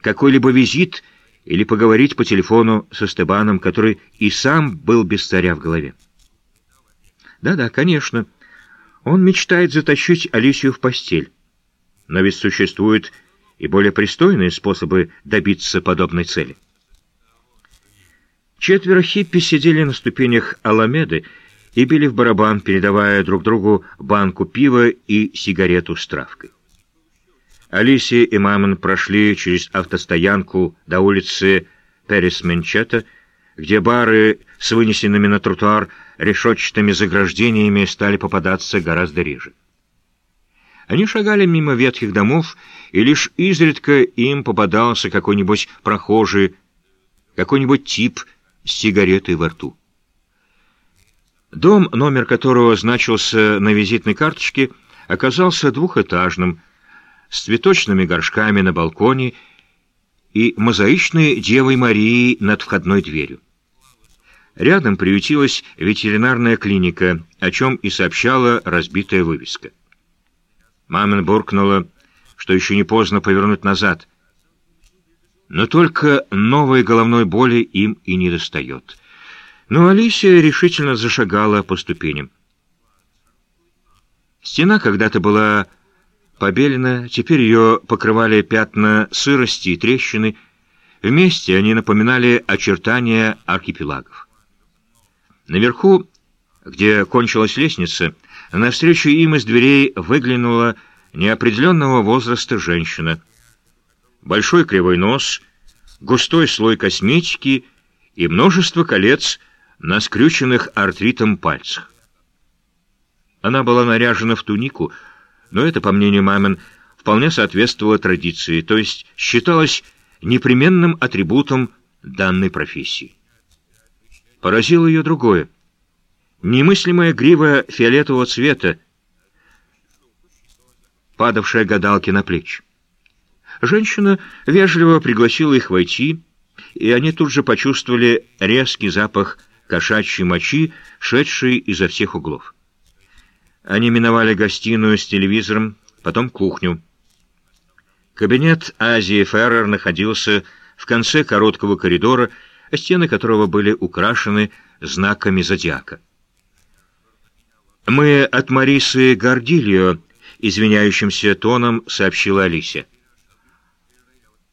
какой-либо визит или поговорить по телефону со Стебаном, который и сам был без царя в голове. Да-да, конечно, он мечтает затащить Алисию в постель. Но ведь существуют и более пристойные способы добиться подобной цели. Четверо хиппи сидели на ступенях Аламеды и били в барабан, передавая друг другу банку пива и сигарету с травкой. Алисия и Мамон прошли через автостоянку до улицы Пересменчета, где бары с вынесенными на тротуар решетчатыми заграждениями стали попадаться гораздо реже. Они шагали мимо ветхих домов, и лишь изредка им попадался какой-нибудь прохожий, какой-нибудь тип с сигаретой во рту. Дом, номер которого значился на визитной карточке, оказался двухэтажным, с цветочными горшками на балконе и мозаичной Девой Марией над входной дверью. Рядом приютилась ветеринарная клиника, о чем и сообщала разбитая вывеска. Мамин буркнула, что еще не поздно повернуть назад. Но только новой головной боли им и не достает. Но Алисия решительно зашагала по ступеням. Стена когда-то была побелена, теперь ее покрывали пятна сырости и трещины. Вместе они напоминали очертания архипелагов. Наверху, где кончилась лестница, навстречу им из дверей выглянула неопределенного возраста женщина. Большой кривой нос, густой слой косметики и множество колец — на скрюченных артритом пальцах. Она была наряжена в тунику, но это, по мнению мамин, вполне соответствовало традиции, то есть считалось непременным атрибутом данной профессии. Поразило ее другое. Немыслимая грива фиолетового цвета, падавшая гадалке на плечи. Женщина вежливо пригласила их войти, и они тут же почувствовали резкий запах кошачьей мочи, шедшей изо всех углов. Они миновали гостиную с телевизором, потом кухню. Кабинет Азии Феррер находился в конце короткого коридора, стены которого были украшены знаками зодиака. «Мы от Марисы Гордильо», — извиняющимся тоном сообщила Алисия.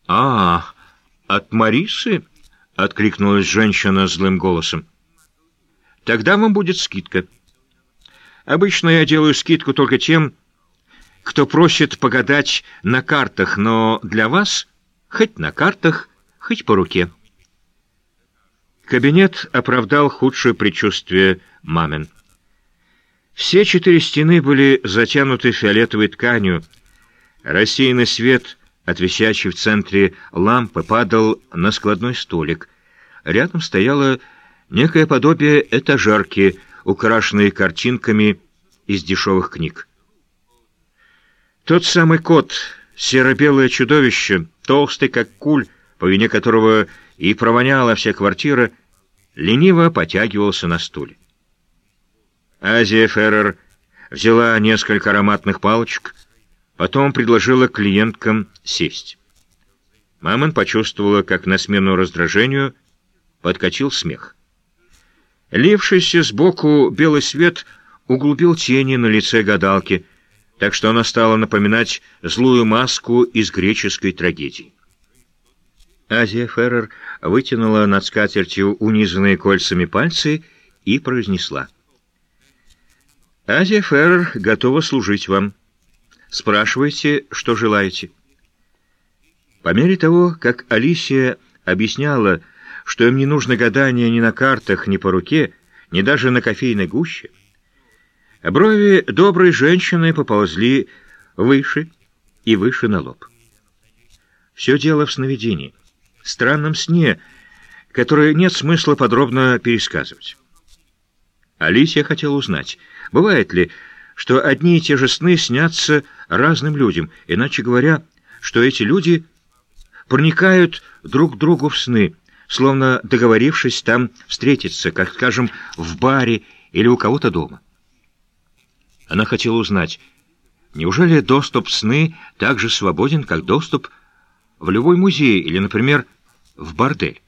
«А, от Марисы?» — откликнулась женщина злым голосом. Тогда вам будет скидка. Обычно я делаю скидку только тем, кто просит погадать на картах, но для вас хоть на картах, хоть по руке. Кабинет оправдал худшее предчувствие мамин. Все четыре стены были затянуты фиолетовой тканью. Рассеянный свет от висящей в центре лампы падал на складной столик. Рядом стояла некое подобие этажерки, украшенной картинками из дешевых книг. Тот самый кот, серо-белое чудовище, толстый как куль, по вине которого и провоняла вся квартира, лениво потягивался на стуле. Азия Феррер взяла несколько ароматных палочек, потом предложила клиенткам сесть. Мамон почувствовала, как на смену раздражению подкатил смех. Лившийся сбоку белый свет углубил тени на лице гадалки, так что она стала напоминать злую маску из греческой трагедии. Азия Феррер вытянула над скатертью унизанные кольцами пальцы и произнесла. «Азия Феррер готова служить вам. Спрашивайте, что желаете». По мере того, как Алисия объясняла, что им не нужно гадание ни на картах, ни по руке, ни даже на кофейной гуще. Брови доброй женщины поползли выше и выше на лоб. Все дело в сновидении, странном сне, который нет смысла подробно пересказывать. Алисия хотела узнать, бывает ли, что одни и те же сны снятся разным людям, иначе говоря, что эти люди проникают друг к другу в сны, словно договорившись там встретиться, как, скажем, в баре или у кого-то дома. Она хотела узнать, неужели доступ сны так же свободен, как доступ в любой музей или, например, в бордель.